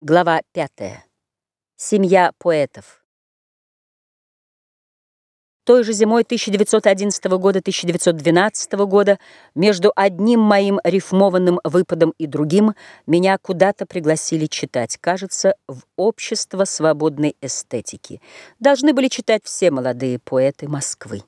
Глава пятая. Семья поэтов. Той же зимой 1911 года 1912 года между одним моим рифмованным выпадом и другим меня куда-то пригласили читать, кажется, в общество свободной эстетики. Должны были читать все молодые поэты Москвы.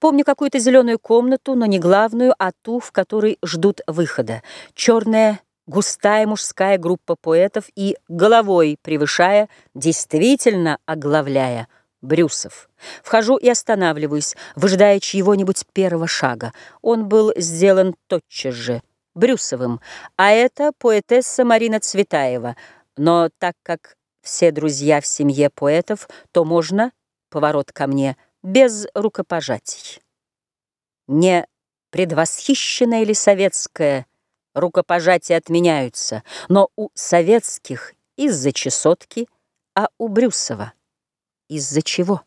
Помню какую-то зеленую комнату, но не главную, а ту, в которой ждут выхода. Черная густая мужская группа поэтов и, головой превышая, действительно оглавляя, Брюсов. Вхожу и останавливаюсь, выжидая чьего-нибудь первого шага. Он был сделан тотчас же, Брюсовым, а это поэтесса Марина Цветаева. Но так как все друзья в семье поэтов, то можно, поворот ко мне, без рукопожатий. Не предвосхищенная ли советская рукопожатия отменяются, но у советских из-за чесотки, а у Брюсова из-за чего?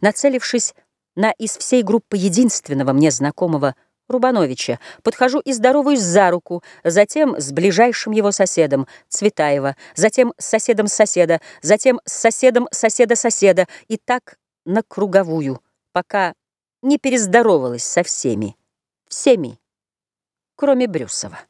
Нацелившись на из всей группы единственного мне знакомого Рубановича, подхожу и здороваюсь за руку, затем с ближайшим его соседом Цветаева, затем с соседом соседа, затем с соседом соседа-соседа, и так на круговую, пока не перездоровалась со всеми, всеми кроме Брюсова.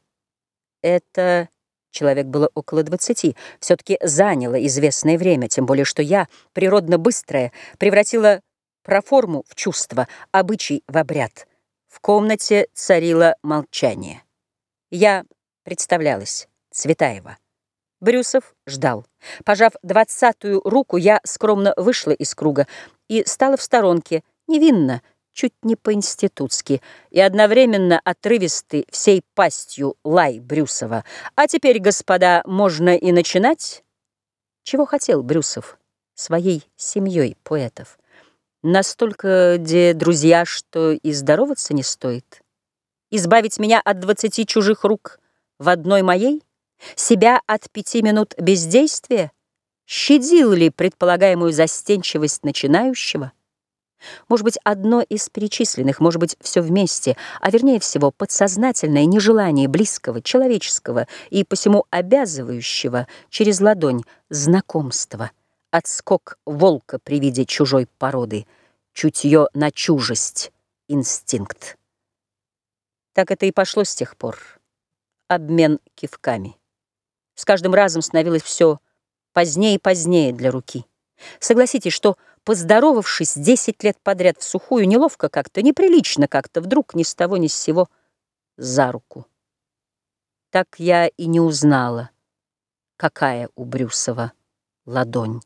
Это, человек было около двадцати, все-таки заняло известное время, тем более что я, природно быстрая, превратила проформу в чувство, обычай в обряд. В комнате царило молчание. Я представлялась, Цветаева. Брюсов ждал. Пожав двадцатую руку, я скромно вышла из круга и стала в сторонке, невинно, чуть не по-институтски, и одновременно отрывистый всей пастью лай Брюсова. «А теперь, господа, можно и начинать?» Чего хотел Брюсов своей семьей поэтов? Настолько, где друзья, что и здороваться не стоит? Избавить меня от двадцати чужих рук в одной моей? Себя от пяти минут бездействия? Щадил ли предполагаемую застенчивость начинающего? Может быть, одно из перечисленных, может быть, все вместе, а вернее всего подсознательное нежелание близкого, человеческого и посему обязывающего через ладонь знакомства, отскок волка при виде чужой породы, чутье на чужесть, инстинкт. Так это и пошло с тех пор. Обмен кивками. С каждым разом становилось все позднее и позднее для руки. Согласитесь, что поздоровавшись десять лет подряд в сухую, неловко как-то, неприлично как-то, вдруг ни с того ни с сего за руку. Так я и не узнала, какая у Брюсова ладонь.